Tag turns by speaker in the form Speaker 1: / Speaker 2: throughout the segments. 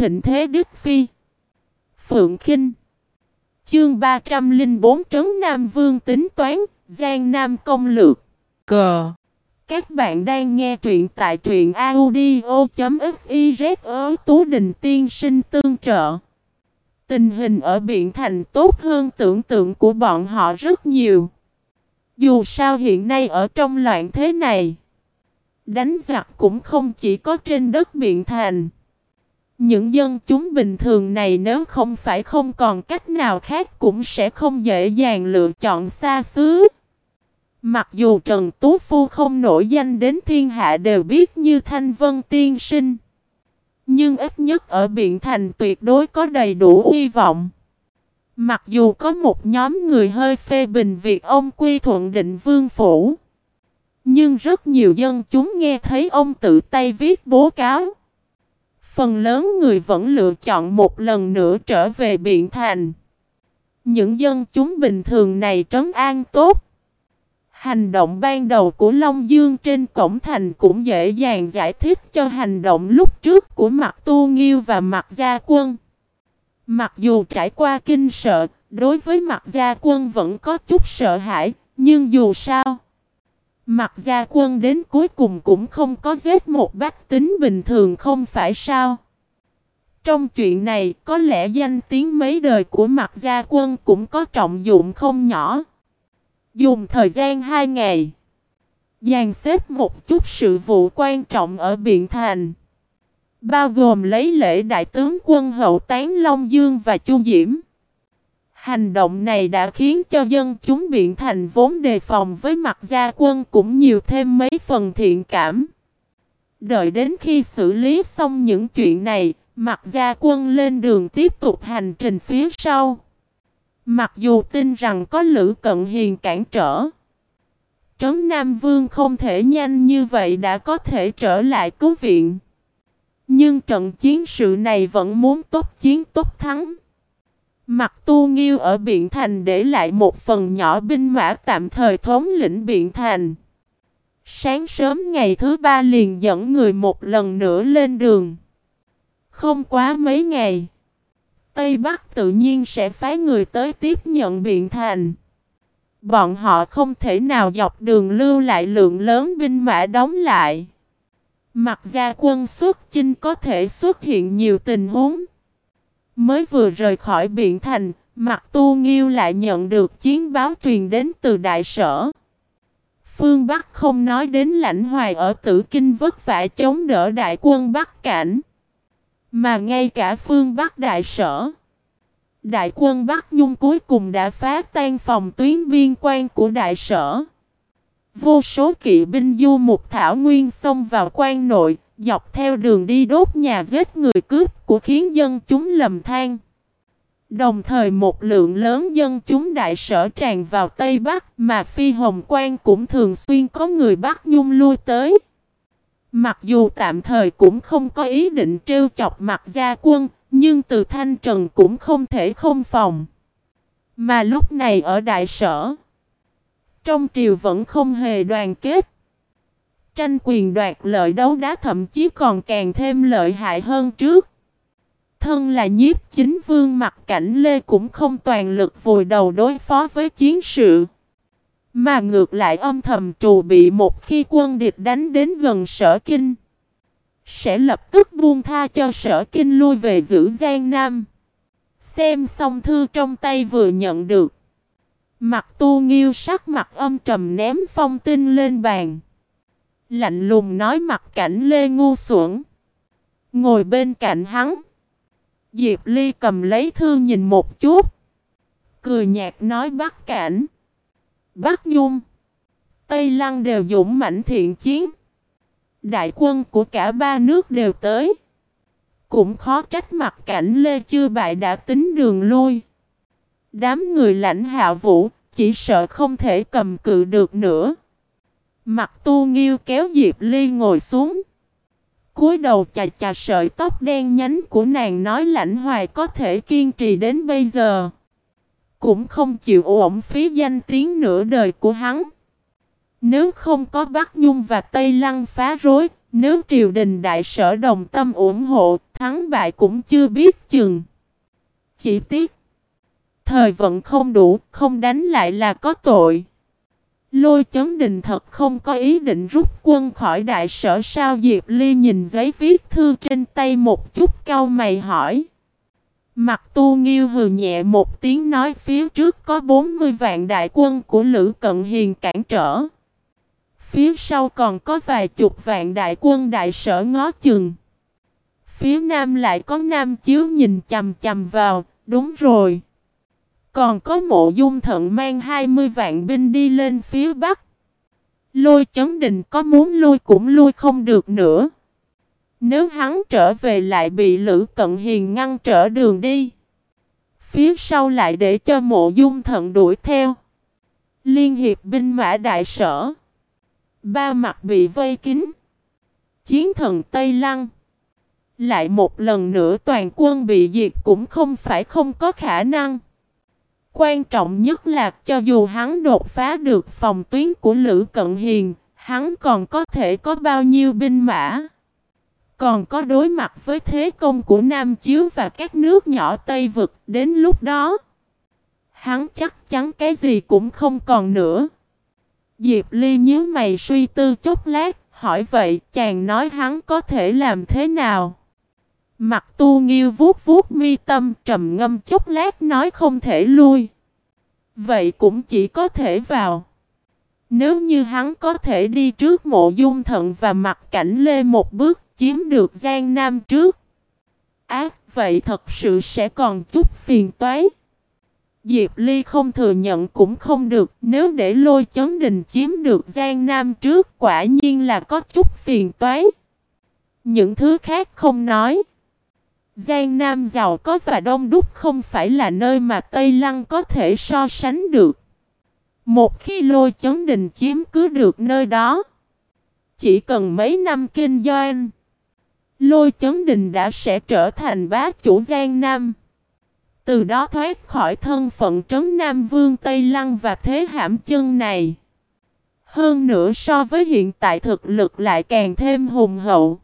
Speaker 1: thịnh thế Đức Phi. Phượng Kinh Chương 304 Trấn Nam Vương tính toán, Giang Nam công lược. Cờ Các bạn đang nghe truyện tại truyện audio.fiz Tú Đình Tiên Sinh Tương Trợ. Tình hình ở Biện Thành tốt hơn tưởng tượng của bọn họ rất nhiều. Dù sao hiện nay ở trong loạn thế này, đánh giặc cũng không chỉ có trên đất Biện Thành. Những dân chúng bình thường này nếu không phải không còn cách nào khác cũng sẽ không dễ dàng lựa chọn xa xứ. Mặc dù Trần Tú Phu không nổi danh đến thiên hạ đều biết như Thanh Vân Tiên Sinh. Nhưng ít nhất ở Biện Thành tuyệt đối có đầy đủ uy vọng. Mặc dù có một nhóm người hơi phê bình việc ông quy thuận định vương phủ. Nhưng rất nhiều dân chúng nghe thấy ông tự tay viết bố cáo. Phần lớn người vẫn lựa chọn một lần nữa trở về Biện Thành. Những dân chúng bình thường này trấn an tốt. Hành động ban đầu của Long Dương trên cổng thành cũng dễ dàng giải thích cho hành động lúc trước của mặt tu nghiêu và mặt gia quân. Mặc dù trải qua kinh sợ, đối với mặt gia quân vẫn có chút sợ hãi, nhưng dù sao, mặt gia quân đến cuối cùng cũng không có giết một bách tính bình thường không phải sao. Trong chuyện này, có lẽ danh tiếng mấy đời của mặt gia quân cũng có trọng dụng không nhỏ. Dùng thời gian hai ngày, dàn xếp một chút sự vụ quan trọng ở Biện Thành. Bao gồm lấy lễ đại tướng quân hậu tán Long Dương và Chu Diễm. Hành động này đã khiến cho dân chúng biện thành vốn đề phòng với mặt gia quân cũng nhiều thêm mấy phần thiện cảm. Đợi đến khi xử lý xong những chuyện này, mặt gia quân lên đường tiếp tục hành trình phía sau. Mặc dù tin rằng có Lữ Cận Hiền cản trở. Trấn Nam Vương không thể nhanh như vậy đã có thể trở lại cứu viện. Nhưng trận chiến sự này vẫn muốn tốt chiến tốt thắng. Mặt tu nghiêu ở Biện Thành để lại một phần nhỏ binh mã tạm thời thống lĩnh Biện Thành. Sáng sớm ngày thứ ba liền dẫn người một lần nữa lên đường. Không quá mấy ngày. Tây Bắc tự nhiên sẽ phái người tới tiếp nhận Biện Thành. Bọn họ không thể nào dọc đường lưu lại lượng lớn binh mã đóng lại. Mặt gia quân xuất chinh có thể xuất hiện nhiều tình huống. Mới vừa rời khỏi Biện Thành, Mặt Tu Nghiêu lại nhận được chiến báo truyền đến từ đại sở. Phương Bắc không nói đến lãnh hoài ở tử kinh vất vả chống đỡ đại quân Bắc Cảnh. Mà ngay cả phương Bắc đại sở. Đại quân Bắc Nhung cuối cùng đã phá tan phòng tuyến biên quan của đại sở. Vô số kỵ binh du mục thảo nguyên xông vào quan nội, dọc theo đường đi đốt nhà giết người cướp của khiến dân chúng lầm than. Đồng thời một lượng lớn dân chúng đại sở tràn vào Tây Bắc mà Phi Hồng Quan cũng thường xuyên có người Bắc Nhung lui tới. Mặc dù tạm thời cũng không có ý định trêu chọc mặt gia quân, nhưng từ Thanh Trần cũng không thể không phòng. Mà lúc này ở đại sở, trong triều vẫn không hề đoàn kết. Tranh quyền đoạt lợi đấu đá thậm chí còn càng thêm lợi hại hơn trước. Thân là nhiếp chính vương mặt cảnh Lê cũng không toàn lực vùi đầu đối phó với chiến sự. Mà ngược lại âm thầm trù bị một khi quân địch đánh đến gần sở kinh. Sẽ lập tức buông tha cho sở kinh lui về giữ Giang Nam. Xem xong thư trong tay vừa nhận được. Mặt tu nghiêu sắc mặt âm trầm ném phong tin lên bàn. Lạnh lùng nói mặt cảnh Lê Ngu xuẩn. Ngồi bên cạnh hắn. Diệp Ly cầm lấy thư nhìn một chút. Cười nhạt nói bắt cảnh. bác Nhung. Tây Lăng đều dũng mãnh thiện chiến. Đại quân của cả ba nước đều tới. Cũng khó trách mặt cảnh Lê chưa bại đã tính đường lui. Đám người lãnh hạ vũ chỉ sợ không thể cầm cự được nữa. Mặt tu nghiêu kéo Diệp Ly ngồi xuống. cúi đầu chà chà sợi tóc đen nhánh của nàng nói lãnh hoài có thể kiên trì đến bây giờ. Cũng không chịu ổn phí danh tiếng nửa đời của hắn. Nếu không có Bắc Nhung và Tây Lăng phá rối, nếu triều đình đại sở đồng tâm ủng hộ, thắng bại cũng chưa biết chừng. Chỉ tiếc. Thời vận không đủ, không đánh lại là có tội. Lôi chấn đình thật không có ý định rút quân khỏi đại sở sao Diệp Ly nhìn giấy viết thư trên tay một chút cau mày hỏi. Mặt tu nghiêu hừ nhẹ một tiếng nói phía trước có 40 vạn đại quân của Lữ Cận Hiền cản trở. Phía sau còn có vài chục vạn đại quân đại sở ngó chừng. Phía nam lại có nam chiếu nhìn chầm chầm vào, đúng rồi. Còn có mộ dung thận mang 20 vạn binh đi lên phía bắc. Lôi chấn đình có muốn lui cũng lui không được nữa. Nếu hắn trở về lại bị Lữ Cận Hiền ngăn trở đường đi. Phía sau lại để cho mộ dung thận đuổi theo. Liên hiệp binh mã đại sở. Ba mặt bị vây kín. Chiến thần Tây Lăng. Lại một lần nữa toàn quân bị diệt cũng không phải không có khả năng. Quan trọng nhất là cho dù hắn đột phá được phòng tuyến của Lữ Cận Hiền, hắn còn có thể có bao nhiêu binh mã. Còn có đối mặt với thế công của Nam Chiếu và các nước nhỏ Tây Vực đến lúc đó. Hắn chắc chắn cái gì cũng không còn nữa. Diệp Ly nhíu mày suy tư chốc lát, hỏi vậy chàng nói hắn có thể làm thế nào? Mặt tu nghiêu vuốt vuốt mi tâm trầm ngâm chốc lát nói không thể lui. Vậy cũng chỉ có thể vào. Nếu như hắn có thể đi trước mộ dung thận và mặt cảnh lê một bước chiếm được Giang Nam trước. Ác vậy thật sự sẽ còn chút phiền toái. Diệp Ly không thừa nhận cũng không được, nếu để lôi chấn đình chiếm được Giang Nam trước quả nhiên là có chút phiền toái. Những thứ khác không nói. Giang Nam giàu có và đông đúc không phải là nơi mà Tây Lăng có thể so sánh được. Một khi lôi chấn đình chiếm cứ được nơi đó, chỉ cần mấy năm kinh doanh, lôi chấn đình đã sẽ trở thành bá chủ Giang Nam. Từ đó thoát khỏi thân phận trấn Nam Vương Tây Lăng và thế hãm chân này. Hơn nữa so với hiện tại thực lực lại càng thêm hùng hậu.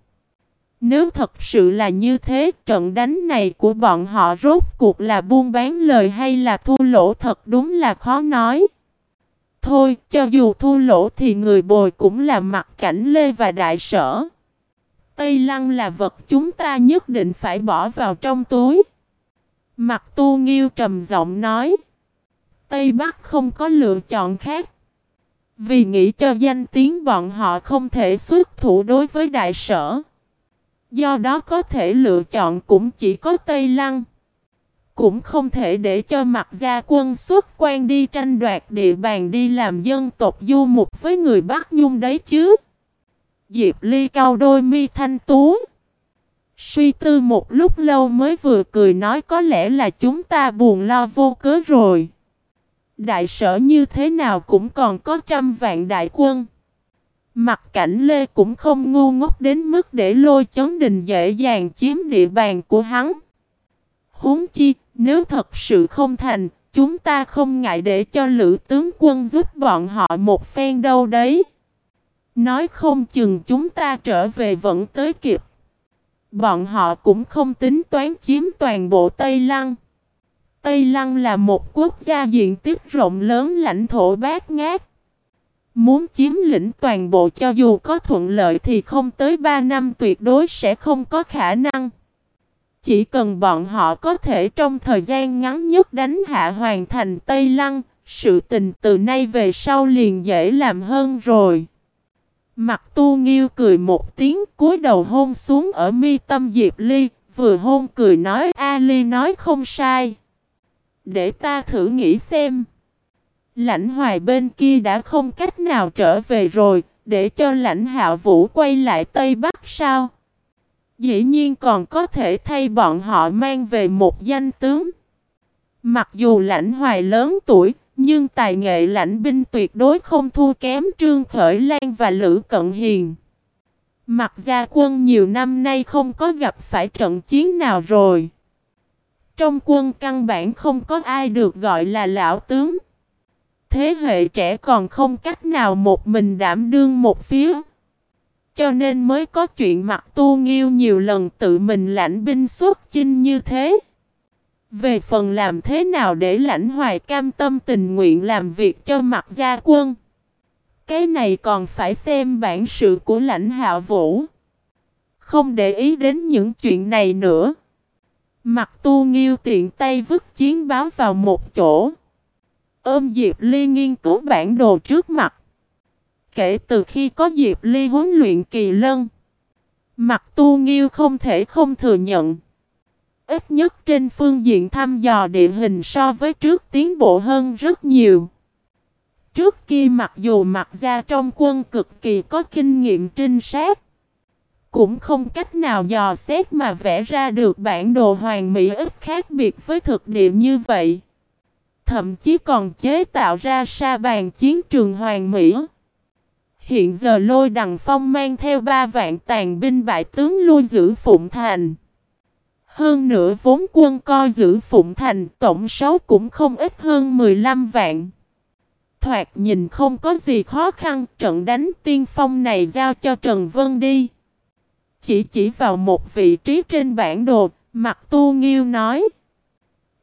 Speaker 1: Nếu thật sự là như thế, trận đánh này của bọn họ rốt cuộc là buôn bán lời hay là thua lỗ thật đúng là khó nói. Thôi, cho dù thua lỗ thì người bồi cũng là mặt cảnh lê và đại sở. Tây lăng là vật chúng ta nhất định phải bỏ vào trong túi. Mặt tu nghiêu trầm giọng nói. Tây Bắc không có lựa chọn khác. Vì nghĩ cho danh tiếng bọn họ không thể xuất thủ đối với đại sở. Do đó có thể lựa chọn cũng chỉ có Tây Lăng. Cũng không thể để cho mặt gia quân xuất quan đi tranh đoạt địa bàn đi làm dân tộc du mục với người Bắc Nhung đấy chứ. Diệp Ly cao đôi mi thanh tú. Suy tư một lúc lâu mới vừa cười nói có lẽ là chúng ta buồn lo vô cớ rồi. Đại sở như thế nào cũng còn có trăm vạn đại quân. Mặt cảnh Lê cũng không ngu ngốc đến mức để lôi chấn đình dễ dàng chiếm địa bàn của hắn. Huống chi, nếu thật sự không thành, chúng ta không ngại để cho lữ tướng quân giúp bọn họ một phen đâu đấy. Nói không chừng chúng ta trở về vẫn tới kịp. Bọn họ cũng không tính toán chiếm toàn bộ Tây Lăng. Tây Lăng là một quốc gia diện tích rộng lớn lãnh thổ bát ngát. Muốn chiếm lĩnh toàn bộ cho dù có thuận lợi thì không tới 3 năm tuyệt đối sẽ không có khả năng. Chỉ cần bọn họ có thể trong thời gian ngắn nhất đánh hạ hoàn thành Tây Lăng, sự tình từ nay về sau liền dễ làm hơn rồi. Mặt tu nghiêu cười một tiếng cúi đầu hôn xuống ở mi tâm Diệp Ly, vừa hôn cười nói A Ly nói không sai. Để ta thử nghĩ xem. Lãnh hoài bên kia đã không cách nào trở về rồi, để cho lãnh hạ vũ quay lại Tây Bắc sao? Dĩ nhiên còn có thể thay bọn họ mang về một danh tướng. Mặc dù lãnh hoài lớn tuổi, nhưng tài nghệ lãnh binh tuyệt đối không thua kém Trương Khởi Lan và Lữ Cận Hiền. Mặc gia quân nhiều năm nay không có gặp phải trận chiến nào rồi. Trong quân căn bản không có ai được gọi là lão tướng. Thế hệ trẻ còn không cách nào một mình đảm đương một phía. Cho nên mới có chuyện mặt tu nghiêu nhiều lần tự mình lãnh binh xuất chinh như thế. Về phần làm thế nào để lãnh hoài cam tâm tình nguyện làm việc cho mặt gia quân. Cái này còn phải xem bản sự của lãnh hạ vũ. Không để ý đến những chuyện này nữa. Mặt tu nghiêu tiện tay vứt chiến báo vào một chỗ. Ôm Diệp Ly nghiên cứu bản đồ trước mặt. Kể từ khi có Diệp Ly huấn luyện kỳ lân. Mặt tu nghiêu không thể không thừa nhận. Ít nhất trên phương diện thăm dò địa hình so với trước tiến bộ hơn rất nhiều. Trước kia mặc dù mặc ra trong quân cực kỳ có kinh nghiệm trinh sát. Cũng không cách nào dò xét mà vẽ ra được bản đồ hoàn mỹ ít khác biệt với thực địa như vậy. Thậm chí còn chế tạo ra sa bàn chiến trường hoàn mỹ. Hiện giờ lôi đằng phong mang theo ba vạn tàn binh bại tướng lui giữ Phụng Thành. Hơn nữa vốn quân coi giữ Phụng Thành tổng số cũng không ít hơn 15 vạn. Thoạt nhìn không có gì khó khăn trận đánh tiên phong này giao cho Trần Vân đi. Chỉ chỉ vào một vị trí trên bản đồ, mặt tu nghiêu nói.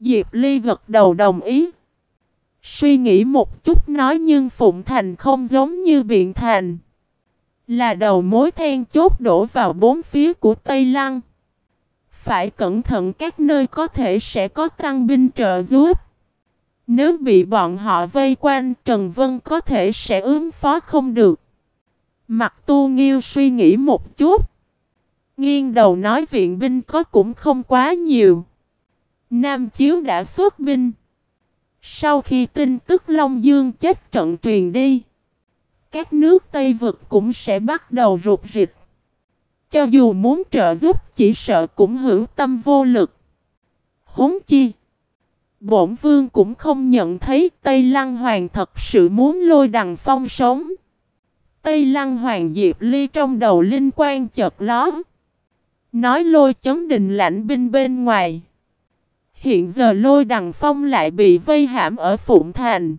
Speaker 1: Diệp Ly gật đầu đồng ý. Suy nghĩ một chút nói nhưng Phụng Thành không giống như Biện Thành. Là đầu mối then chốt đổ vào bốn phía của Tây Lăng. Phải cẩn thận các nơi có thể sẽ có tăng binh trợ giúp. Nếu bị bọn họ vây quanh, Trần Vân có thể sẽ ứng phó không được. Mặt tu nghiêu suy nghĩ một chút. Nghiêng đầu nói viện binh có cũng không quá nhiều. Nam Chiếu đã xuất binh. Sau khi tin tức Long Dương chết trận truyền đi, các nước Tây Vực cũng sẽ bắt đầu rụt rịch. Cho dù muốn trợ giúp chỉ sợ cũng hữu tâm vô lực. Huống chi. Bổn vương cũng không nhận thấy Tây Lăng Hoàng thật sự muốn lôi đằng phong sống. Tây Lăng Hoàng Diệp Ly trong đầu linh quan chợt ló. Nói lôi chấn đình lãnh binh bên ngoài. Hiện giờ lôi đằng phong lại bị vây hãm ở Phụng Thành.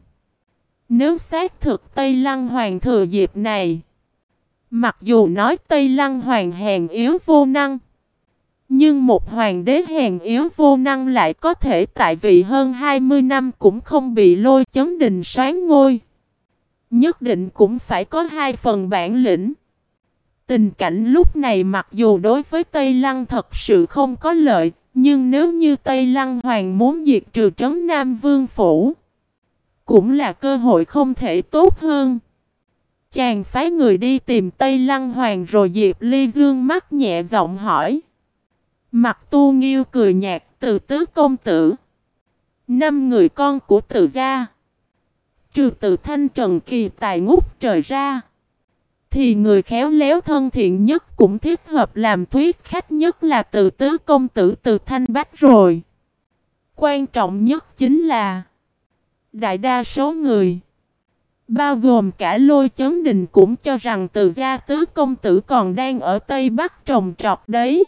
Speaker 1: Nếu xác thực Tây Lăng Hoàng thừa dịp này. Mặc dù nói Tây Lăng Hoàng hèn yếu vô năng. Nhưng một hoàng đế hèn yếu vô năng lại có thể tại vị hơn 20 năm cũng không bị lôi chấn đình xoán ngôi. Nhất định cũng phải có hai phần bản lĩnh. Tình cảnh lúc này mặc dù đối với Tây Lăng thật sự không có lợi, nhưng nếu như Tây Lăng Hoàng muốn diệt trừ trấn Nam Vương Phủ, cũng là cơ hội không thể tốt hơn. Chàng phái người đi tìm Tây Lăng Hoàng rồi Diệp Ly Dương mắt nhẹ giọng hỏi. Mặt tu nghiêu cười nhạt từ tứ công tử. Năm người con của tự gia. Trừ tự thanh trần kỳ tài ngút trời ra. Thì người khéo léo thân thiện nhất cũng thích hợp làm thuyết khách nhất là từ tứ công tử từ thanh bách rồi. Quan trọng nhất chính là Đại đa số người, Bao gồm cả lôi chấn đình cũng cho rằng từ gia tứ công tử còn đang ở Tây Bắc trồng trọt đấy.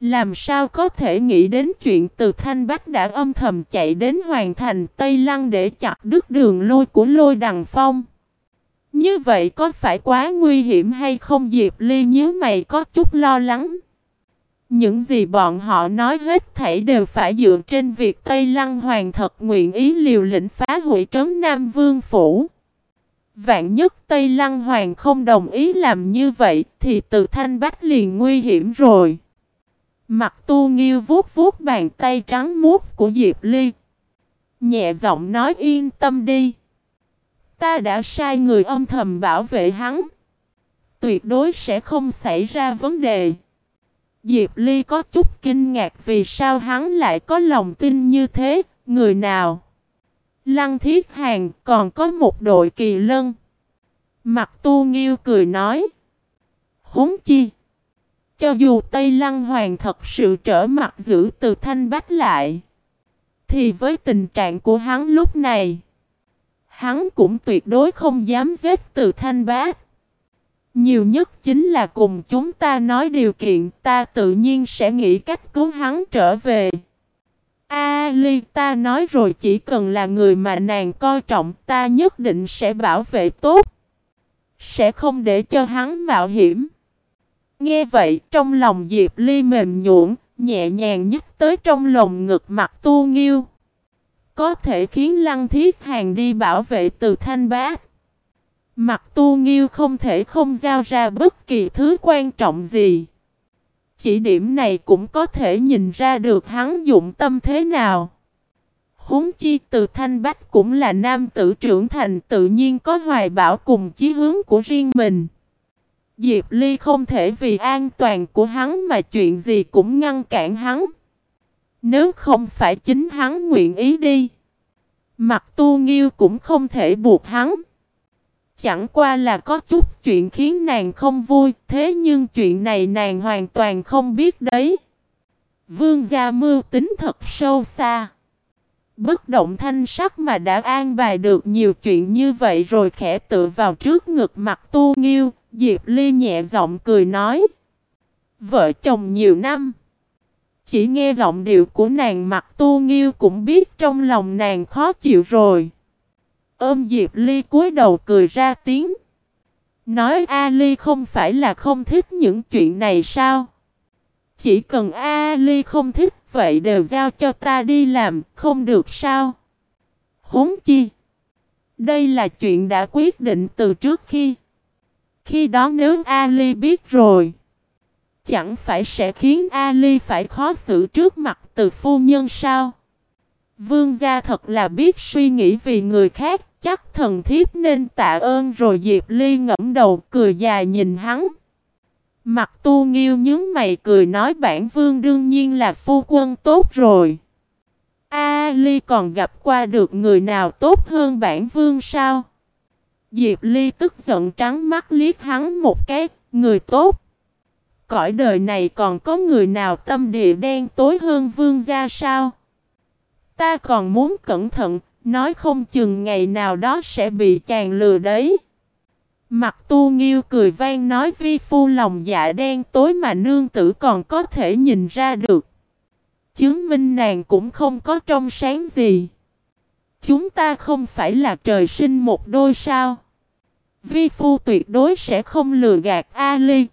Speaker 1: Làm sao có thể nghĩ đến chuyện từ Thanh Bắc đã âm thầm chạy đến hoàn thành Tây Lăng để chặt đứt đường lôi của lôi đằng phong. Như vậy có phải quá nguy hiểm hay không Diệp Ly nhớ mày có chút lo lắng. Những gì bọn họ nói hết thảy đều phải dựa trên việc Tây Lăng Hoàng thật nguyện ý liều lĩnh phá hủy trấn Nam Vương Phủ. Vạn nhất Tây Lăng Hoàng không đồng ý làm như vậy thì từ Thanh Bách liền nguy hiểm rồi. Mặt tu nghiêu vuốt vuốt bàn tay trắng muốt của Diệp Ly. Nhẹ giọng nói yên tâm đi. Ta đã sai người âm thầm bảo vệ hắn. Tuyệt đối sẽ không xảy ra vấn đề. Diệp Ly có chút kinh ngạc vì sao hắn lại có lòng tin như thế, người nào? Lăng Thiết Hàng còn có một đội kỳ lân. Mặt tu nghiêu cười nói. Huống chi? Cho dù Tây Lăng Hoàng thật sự trở mặt giữ từ thanh bách lại. Thì với tình trạng của hắn lúc này. Hắn cũng tuyệt đối không dám giết từ thanh bá, Nhiều nhất chính là cùng chúng ta nói điều kiện ta tự nhiên sẽ nghĩ cách cứu hắn trở về. A Ly ta nói rồi chỉ cần là người mà nàng coi trọng ta nhất định sẽ bảo vệ tốt. Sẽ không để cho hắn mạo hiểm. Nghe vậy trong lòng Diệp Ly mềm nhũn, nhẹ nhàng nhích tới trong lồng ngực mặt tu nghiêu. Có thể khiến Lăng Thiết Hàng đi bảo vệ từ thanh bát. Mặt tu nghiêu không thể không giao ra bất kỳ thứ quan trọng gì. Chỉ điểm này cũng có thể nhìn ra được hắn dụng tâm thế nào. Húng chi từ Thanh Bách cũng là nam tử trưởng thành tự nhiên có hoài bảo cùng chí hướng của riêng mình. Diệp Ly không thể vì an toàn của hắn mà chuyện gì cũng ngăn cản hắn. Nếu không phải chính hắn nguyện ý đi. Mặt tu nghiêu cũng không thể buộc hắn. Chẳng qua là có chút chuyện khiến nàng không vui, thế nhưng chuyện này nàng hoàn toàn không biết đấy. Vương gia mưu tính thật sâu xa. Bất động thanh sắc mà đã an bài được nhiều chuyện như vậy rồi khẽ tựa vào trước ngực mặt tu nghiêu, Diệp Ly nhẹ giọng cười nói. Vợ chồng nhiều năm. Chỉ nghe giọng điệu của nàng mặt tu nghiêu cũng biết trong lòng nàng khó chịu rồi. Ôm Diệp Ly cúi đầu cười ra tiếng. Nói A Ly không phải là không thích những chuyện này sao? Chỉ cần A Ly không thích vậy đều giao cho ta đi làm, không được sao? Huống chi? Đây là chuyện đã quyết định từ trước khi. Khi đó nếu Ali biết rồi, chẳng phải sẽ khiến Ali phải khó xử trước mặt từ phu nhân sao? Vương gia thật là biết suy nghĩ vì người khác, chắc thần thiếp nên tạ ơn rồi Diệp Ly ngẫm đầu cười dài nhìn hắn. Mặt tu nghiêu nhướng mày cười nói bản vương đương nhiên là phu quân tốt rồi. A Ly còn gặp qua được người nào tốt hơn bản vương sao? Diệp Ly tức giận trắng mắt liếc hắn một cái, người tốt. Cõi đời này còn có người nào tâm địa đen tối hơn vương gia sao? Ta còn muốn cẩn thận, nói không chừng ngày nào đó sẽ bị chàng lừa đấy. Mặt tu nghiêu cười vang nói vi phu lòng dạ đen tối mà nương tử còn có thể nhìn ra được. Chứng minh nàng cũng không có trong sáng gì. Chúng ta không phải là trời sinh một đôi sao. Vi phu tuyệt đối sẽ không lừa gạt Ali.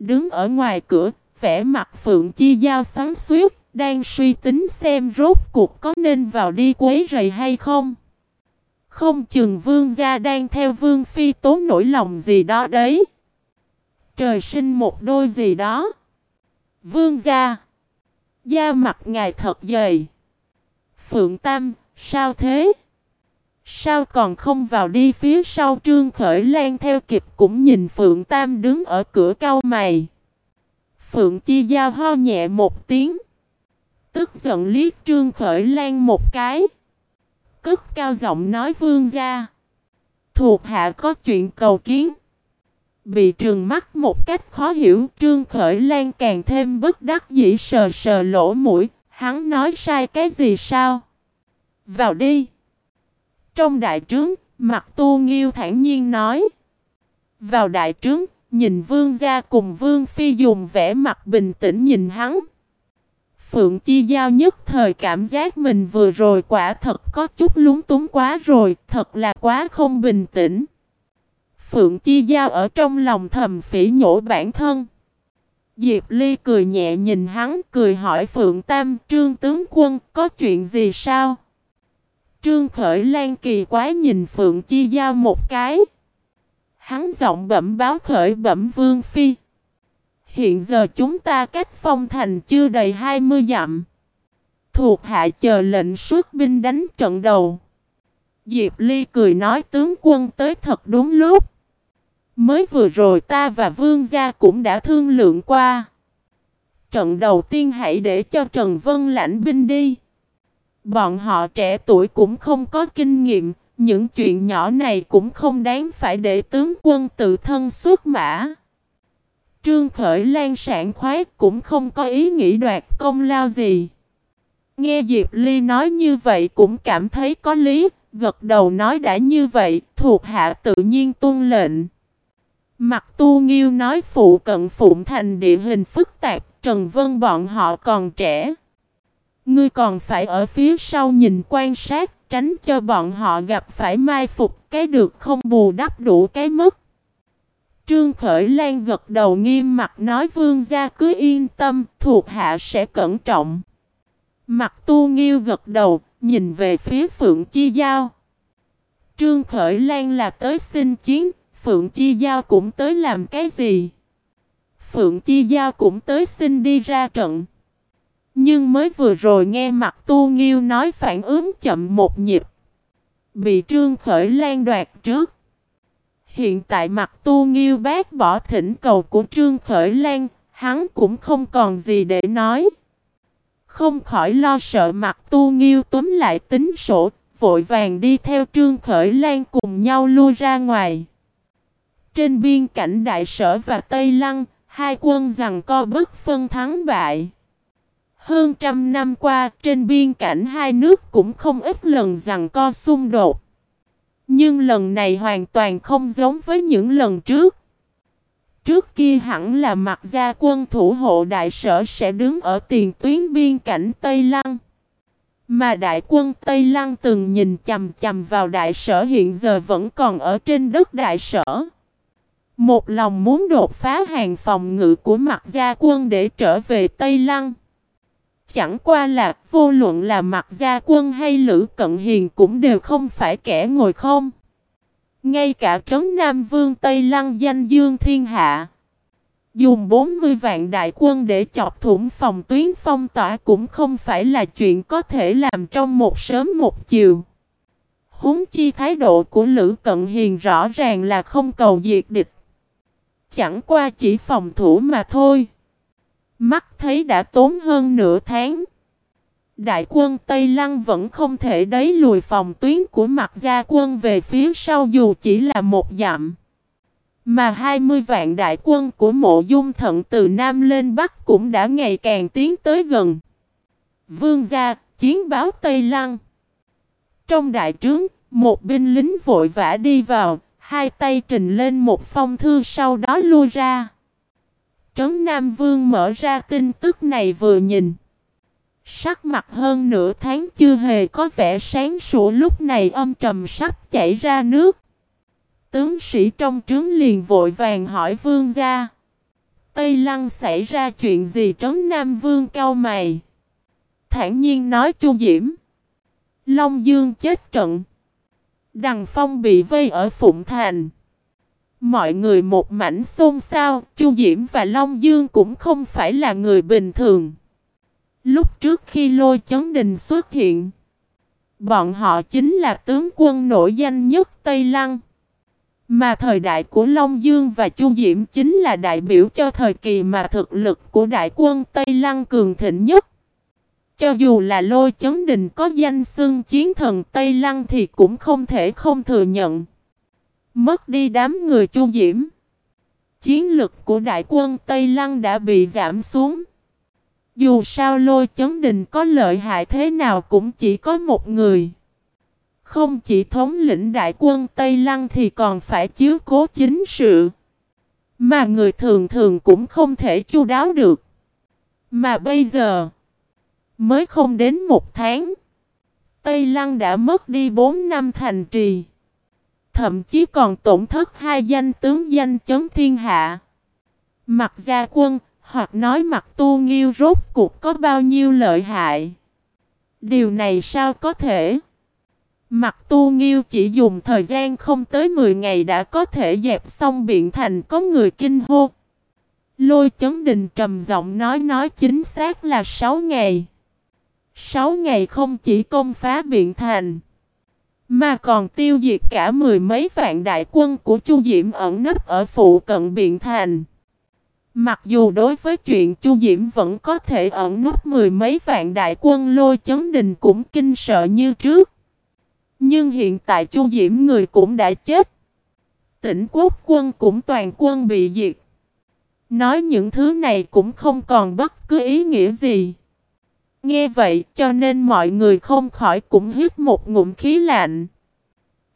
Speaker 1: Đứng ở ngoài cửa, vẻ mặt Phượng Chi Giao sáng suốt, đang suy tính xem rốt cuộc có nên vào đi quấy rầy hay không. Không chừng vương gia đang theo vương phi tố nổi lòng gì đó đấy. Trời sinh một đôi gì đó. Vương gia. Da mặt ngài thật dày. Phượng Tam, sao thế? Sao còn không vào đi phía sau Trương Khởi Lan theo kịp cũng nhìn Phượng Tam đứng ở cửa cau mày. Phượng Chi Giao ho nhẹ một tiếng. Tức giận liếc Trương Khởi Lan một cái. Cất cao giọng nói vương ra. Thuộc hạ có chuyện cầu kiến. Bị trừng mắt một cách khó hiểu, Trương Khởi Lan càng thêm bất đắc dĩ sờ sờ lỗ mũi. Hắn nói sai cái gì sao? Vào đi. Trong đại trướng, mặt tu nghiêu thản nhiên nói. Vào đại trướng, nhìn vương gia cùng vương phi dùng vẻ mặt bình tĩnh nhìn hắn. Phượng Chi Giao nhất thời cảm giác mình vừa rồi quả thật có chút lúng túng quá rồi, thật là quá không bình tĩnh. Phượng Chi Giao ở trong lòng thầm phỉ nhổ bản thân. Diệp Ly cười nhẹ nhìn hắn, cười hỏi Phượng Tam, Trương Tướng Quân, có chuyện gì sao? Trương Khởi Lan kỳ quái nhìn Phượng Chi Giao một cái. Hắn giọng bẩm báo khởi bẩm Vương Phi. Hiện giờ chúng ta cách phong thành chưa đầy 20 dặm. Thuộc hạ chờ lệnh xuất binh đánh trận đầu. Diệp Ly cười nói tướng quân tới thật đúng lúc. Mới vừa rồi ta và Vương gia cũng đã thương lượng qua. Trận đầu tiên hãy để cho Trần Vân lãnh binh đi. Bọn họ trẻ tuổi cũng không có kinh nghiệm, những chuyện nhỏ này cũng không đáng phải để tướng quân tự thân xuất mã. Trương Khởi Lan sản khoái cũng không có ý nghĩ đoạt công lao gì. Nghe Diệp Ly nói như vậy cũng cảm thấy có lý, gật đầu nói đã như vậy, thuộc hạ tự nhiên tuân lệnh. Mặt tu nghiêu nói phụ cận phụng thành địa hình phức tạp, Trần Vân bọn họ còn trẻ. Ngươi còn phải ở phía sau nhìn quan sát, tránh cho bọn họ gặp phải mai phục, cái được không bù đắp đủ cái mất. Trương Khởi Lan gật đầu nghiêm mặt nói vương gia cứ yên tâm, thuộc hạ sẽ cẩn trọng. Mặt tu nghiêu gật đầu, nhìn về phía Phượng Chi Giao. Trương Khởi Lan là tới xin chiến, Phượng Chi Giao cũng tới làm cái gì? Phượng Chi Giao cũng tới xin đi ra trận. Nhưng mới vừa rồi nghe mặt tu nghiêu nói phản ứng chậm một nhịp. Bị Trương Khởi Lan đoạt trước. Hiện tại mặt tu nghiêu bác bỏ thỉnh cầu của Trương Khởi Lan, hắn cũng không còn gì để nói. Không khỏi lo sợ mặt tu nghiêu túm lại tính sổ, vội vàng đi theo Trương Khởi Lan cùng nhau lui ra ngoài. Trên biên cảnh Đại Sở và Tây Lăng, hai quân rằng co bất phân thắng bại. Hơn trăm năm qua, trên biên cảnh hai nước cũng không ít lần rằng co xung đột. Nhưng lần này hoàn toàn không giống với những lần trước. Trước kia hẳn là mặt gia quân thủ hộ đại sở sẽ đứng ở tiền tuyến biên cảnh Tây Lăng. Mà đại quân Tây Lăng từng nhìn chầm chầm vào đại sở hiện giờ vẫn còn ở trên đất đại sở. Một lòng muốn đột phá hàng phòng ngự của mặt gia quân để trở về Tây Lăng. Chẳng qua là vô luận là mặt gia quân hay Lữ Cận Hiền cũng đều không phải kẻ ngồi không. Ngay cả trấn Nam Vương Tây Lăng danh dương thiên hạ. Dùng 40 vạn đại quân để chọc thủng phòng tuyến phong tỏa cũng không phải là chuyện có thể làm trong một sớm một chiều. Húng chi thái độ của Lữ Cận Hiền rõ ràng là không cầu diệt địch. Chẳng qua chỉ phòng thủ mà thôi. Mắt thấy đã tốn hơn nửa tháng. Đại quân Tây Lăng vẫn không thể đẩy lùi phòng tuyến của mặt gia quân về phía sau dù chỉ là một dặm. Mà 20 vạn đại quân của mộ dung thận từ Nam lên Bắc cũng đã ngày càng tiến tới gần. Vương gia, chiến báo Tây Lăng. Trong đại trướng, một binh lính vội vã đi vào, hai tay trình lên một phong thư sau đó lui ra. Trấn Nam Vương mở ra tin tức này vừa nhìn. Sắc mặt hơn nửa tháng chưa hề có vẻ sáng sủa, lúc này âm trầm sắp chảy ra nước. Tướng sĩ trong trướng liền vội vàng hỏi vương gia. Tây Lăng xảy ra chuyện gì trấn Nam Vương cao mày. Thản nhiên nói Chu Diễm. Long Dương chết trận. Đằng Phong bị vây ở Phụng Thành. Mọi người một mảnh xôn xao, Chu Diễm và Long Dương cũng không phải là người bình thường. Lúc trước khi lôi chấn đình xuất hiện, bọn họ chính là tướng quân nổi danh nhất Tây Lăng. Mà thời đại của Long Dương và Chu Diễm chính là đại biểu cho thời kỳ mà thực lực của đại quân Tây Lăng cường thịnh nhất. Cho dù là lôi chấn đình có danh xưng chiến thần Tây Lăng thì cũng không thể không thừa nhận. Mất đi đám người Chu Diễm. Chiến lực của đại quân Tây Lăng đã bị giảm xuống. Dù sao lôi chấn đình có lợi hại thế nào cũng chỉ có một người. Không chỉ thống lĩnh đại quân Tây Lăng thì còn phải chiếu cố chính sự. Mà người thường thường cũng không thể chu đáo được. Mà bây giờ, mới không đến một tháng, Tây Lăng đã mất đi bốn năm thành trì. Thậm chí còn tổn thất hai danh tướng danh chấn thiên hạ. Mặt gia quân, hoặc nói mặt tu nghiêu rốt cuộc có bao nhiêu lợi hại. Điều này sao có thể? Mặt tu nghiêu chỉ dùng thời gian không tới 10 ngày đã có thể dẹp xong biện thành có người kinh hô. Lôi chấn đình trầm giọng nói nói chính xác là 6 ngày. 6 ngày không chỉ công phá biện thành. Mà còn tiêu diệt cả mười mấy vạn đại quân của Chu Diễm ẩn nấp ở phụ cận biện thành. Mặc dù đối với chuyện Chu Diễm vẫn có thể ẩn nấp mười mấy vạn đại quân, lôi chấn đình cũng kinh sợ như trước. Nhưng hiện tại Chu Diễm người cũng đã chết. Tỉnh quốc quân cũng toàn quân bị diệt. Nói những thứ này cũng không còn bất cứ ý nghĩa gì. Nghe vậy cho nên mọi người không khỏi cũng hít một ngụm khí lạnh.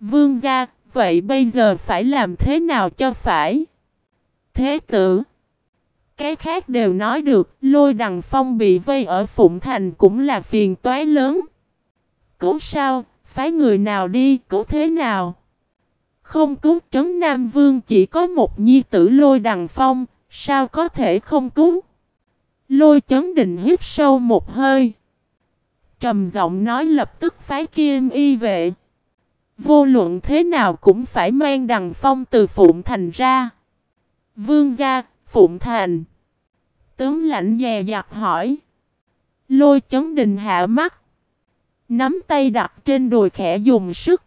Speaker 1: Vương gia, vậy bây giờ phải làm thế nào cho phải? Thế tử cái khác đều nói được, lôi đằng phong bị vây ở Phụng Thành cũng là phiền toái lớn. Cứu sao, phái người nào đi, cứu thế nào? Không cứu trấn Nam Vương chỉ có một nhi tử lôi đằng phong, sao có thể không cứu? Lôi chấn định hít sâu một hơi. Trầm giọng nói lập tức phái kim y vệ. Vô luận thế nào cũng phải mang đằng phong từ Phụng Thành ra. Vương gia, Phụng Thành. Tướng lãnh dè dặt hỏi. Lôi chấn đình hạ mắt. Nắm tay đặt trên đùi khẽ dùng sức.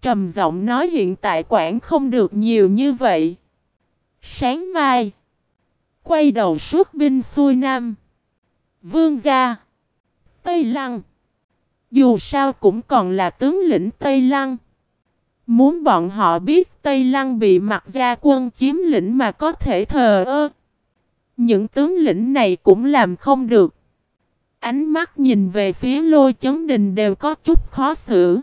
Speaker 1: Trầm giọng nói hiện tại quản không được nhiều như vậy. Sáng mai. Quay đầu suốt binh xuôi nam. Vương gia. Tây Lăng. Dù sao cũng còn là tướng lĩnh Tây Lăng. Muốn bọn họ biết Tây Lăng bị mặt gia quân chiếm lĩnh mà có thể thờ ơ. Những tướng lĩnh này cũng làm không được. Ánh mắt nhìn về phía lôi chấn đình đều có chút khó xử.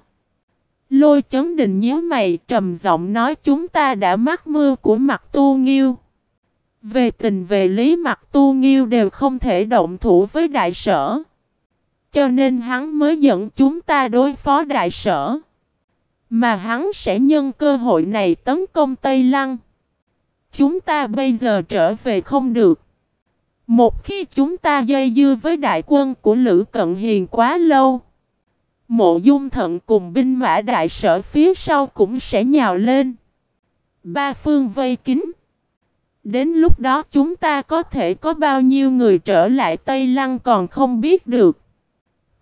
Speaker 1: Lôi chấn đình nhớ mày trầm giọng nói, chúng ta đã mắc mưa của mặt tu nghiêu. Về tình về lý, mặt tu nghiêu đều không thể động thủ với đại sở. Cho nên hắn mới dẫn chúng ta đối phó đại sở. Mà hắn sẽ nhân cơ hội này tấn công Tây Lăng. Chúng ta bây giờ trở về không được. Một khi chúng ta dây dưa với đại quân của Lữ Cận Hiền quá lâu. Mộ dung thận cùng binh mã đại sở phía sau cũng sẽ nhào lên. Ba phương vây kín. Đến lúc đó chúng ta có thể có bao nhiêu người trở lại Tây Lăng còn không biết được.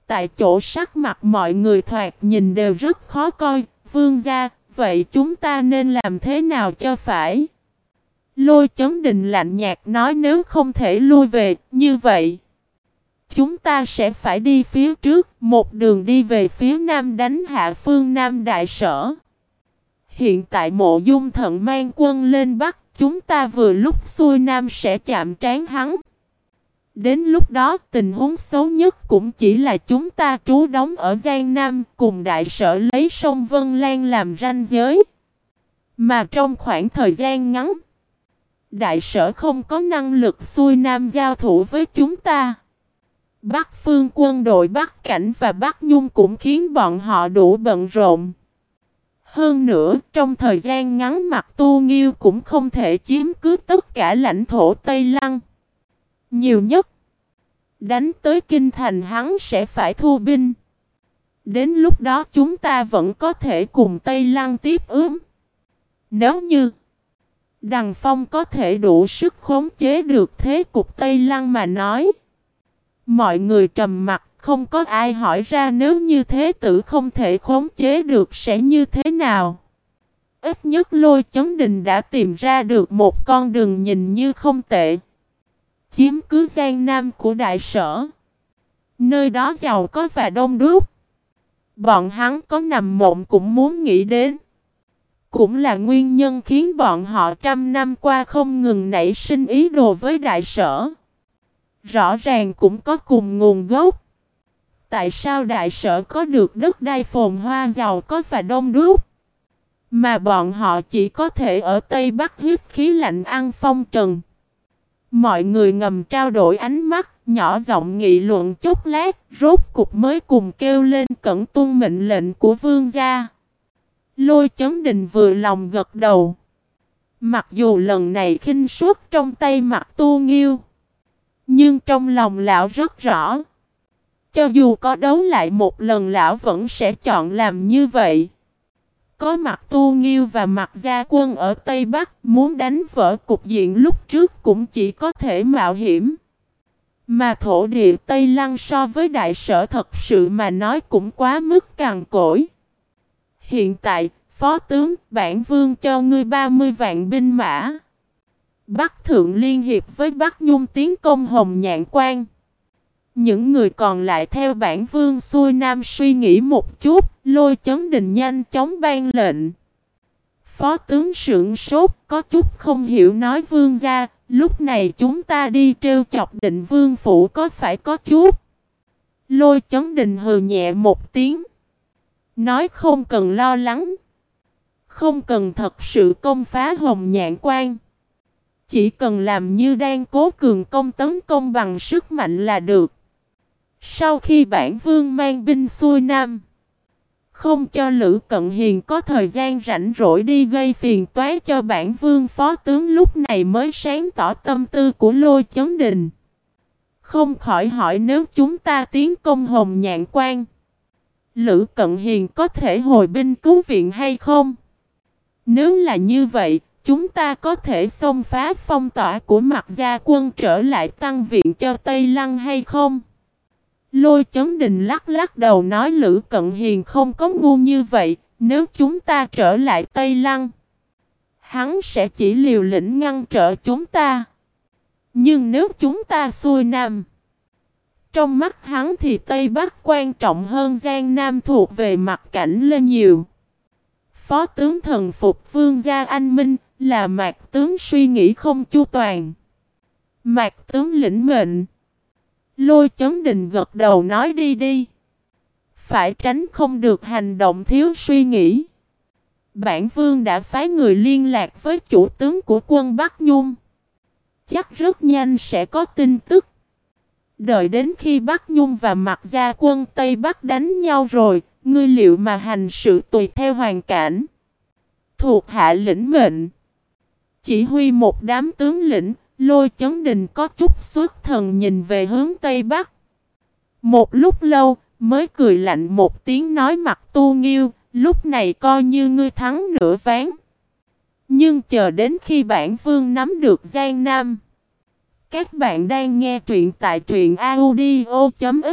Speaker 1: Tại chỗ sắc mặt mọi người thoạt nhìn đều rất khó coi, vương gia, vậy chúng ta nên làm thế nào cho phải? Lôi chấn định lạnh nhạt nói nếu không thể lui về, như vậy. Chúng ta sẽ phải đi phía trước, một đường đi về phía nam đánh hạ phương Nam Đại Sở. Hiện tại mộ dung thận mang quân lên Bắc, chúng ta vừa lúc xuôi Nam sẽ chạm trán hắn. Đến lúc đó tình huống xấu nhất cũng chỉ là chúng ta trú đóng ở Giang Nam cùng đại sở lấy sông Vân Lan làm ranh giới. Mà trong khoảng thời gian ngắn, đại sở không có năng lực xuôi Nam giao thủ với chúng ta. Bắc phương quân đội Bắc Cảnh và Bắc Nhung cũng khiến bọn họ đủ bận rộn. Hơn nữa, trong thời gian ngắn mặt tu nghiêu cũng không thể chiếm cứ tất cả lãnh thổ Tây Lăng. Nhiều nhất, đánh tới kinh thành hắn sẽ phải thu binh. Đến lúc đó chúng ta vẫn có thể cùng Tây Lăng tiếp ướm. Nếu như Đằng Phong có thể đủ sức khống chế được thế cục Tây Lăng mà nói. Mọi người trầm mặt, không có ai hỏi ra nếu như thế tử không thể khống chế được sẽ như thế nào. Ít nhất lôi chấn đình đã tìm ra được một con đường nhìn như không tệ. Chiếm cứ gian Nam của đại sở. Nơi đó giàu có và đông đúc. Bọn hắn có nằm mộng cũng muốn nghĩ đến. Cũng là nguyên nhân khiến bọn họ trăm năm qua không ngừng nảy sinh ý đồ với đại sở. Rõ ràng cũng có cùng nguồn gốc. Tại sao đại sở có được đất đai phồn hoa giàu có và đông đúc? Mà bọn họ chỉ có thể ở Tây Bắc hít khí lạnh ăn phong trần. Mọi người ngầm trao đổi ánh mắt, nhỏ giọng nghị luận chốc lát, rốt cục mới cùng kêu lên cẩn tuân mệnh lệnh của vương gia. Lôi chấn đình vừa lòng gật đầu. Mặc dù lần này khinh suốt trong tay mặt tu nghiêu. Nhưng trong lòng lão rất rõ. Cho dù có đấu lại một lần lão vẫn sẽ chọn làm như vậy. Có mặt tu nghiêu và mặt gia quân ở Tây Bắc muốn đánh vỡ cục diện lúc trước cũng chỉ có thể mạo hiểm. Mà thổ địa Tây Lăng so với đại sở thật sự mà nói cũng quá mức càng cỗi. Hiện tại, Phó tướng, bản vương cho ngươi 30 vạn binh mã. Bắc Thượng liên hiệp với Bắc Nhung tiến công Hồng Nhạn Quan. Những người còn lại theo bản vương xuôi nam suy nghĩ một chút, lôi chấn đình nhanh chóng ban lệnh. Phó tướng sưởng sốt, có chút không hiểu nói vương ra, lúc này chúng ta đi trêu chọc định vương phủ có phải có chút. Lôi chấn đình hừ nhẹ một tiếng. Nói không cần lo lắng. Không cần thật sự công phá hồng nhạn quan. Chỉ cần làm như đang cố cường công tấn công bằng sức mạnh là được. Sau khi bản vương mang binh xuôi nam, Không cho Lữ Cận Hiền có thời gian rảnh rỗi đi gây phiền toái cho bản vương phó tướng lúc này mới sáng tỏ tâm tư của lôi chấn đình. Không khỏi hỏi nếu chúng ta tiến công hồng nhạn quan. Lữ Cận Hiền có thể hồi binh cứu viện hay không? Nếu là như vậy, chúng ta có thể xông phá phong tỏa của mặt gia quân trở lại tăng viện cho Tây Lăng hay không? Lôi chấn đình lắc lắc đầu nói Lữ Cận Hiền không có ngu như vậy, nếu chúng ta trở lại Tây Lăng, hắn sẽ chỉ liều lĩnh ngăn trở chúng ta. Nhưng nếu chúng ta xuôi Nam, trong mắt hắn thì Tây Bắc quan trọng hơn Giang Nam thuộc về mặt cảnh lên nhiều. Phó tướng thần phục vương gia anh Minh là mạc tướng suy nghĩ không chu toàn. Mạc tướng lĩnh mệnh. Lôi chấn đình gật đầu nói đi đi. Phải tránh không được hành động thiếu suy nghĩ. Bản vương đã phái người liên lạc với chủ tướng của quân Bắc Nhung. Chắc rất nhanh sẽ có tin tức. Đợi đến khi Bắc Nhung và mặt gia quân Tây Bắc đánh nhau rồi, ngươi liệu mà hành sự tùy theo hoàn cảnh. Thuộc hạ lĩnh mệnh. Chỉ huy một đám tướng lĩnh, lôi chấn đình có chút xuất thần nhìn về hướng Tây Bắc. Một lúc lâu, mới cười lạnh một tiếng nói mặt tu nghiêu, lúc này coi như ngươi thắng nửa ván. Nhưng chờ đến khi bản vương nắm được Giang Nam. Các bạn đang nghe truyện tại truyện audio.fif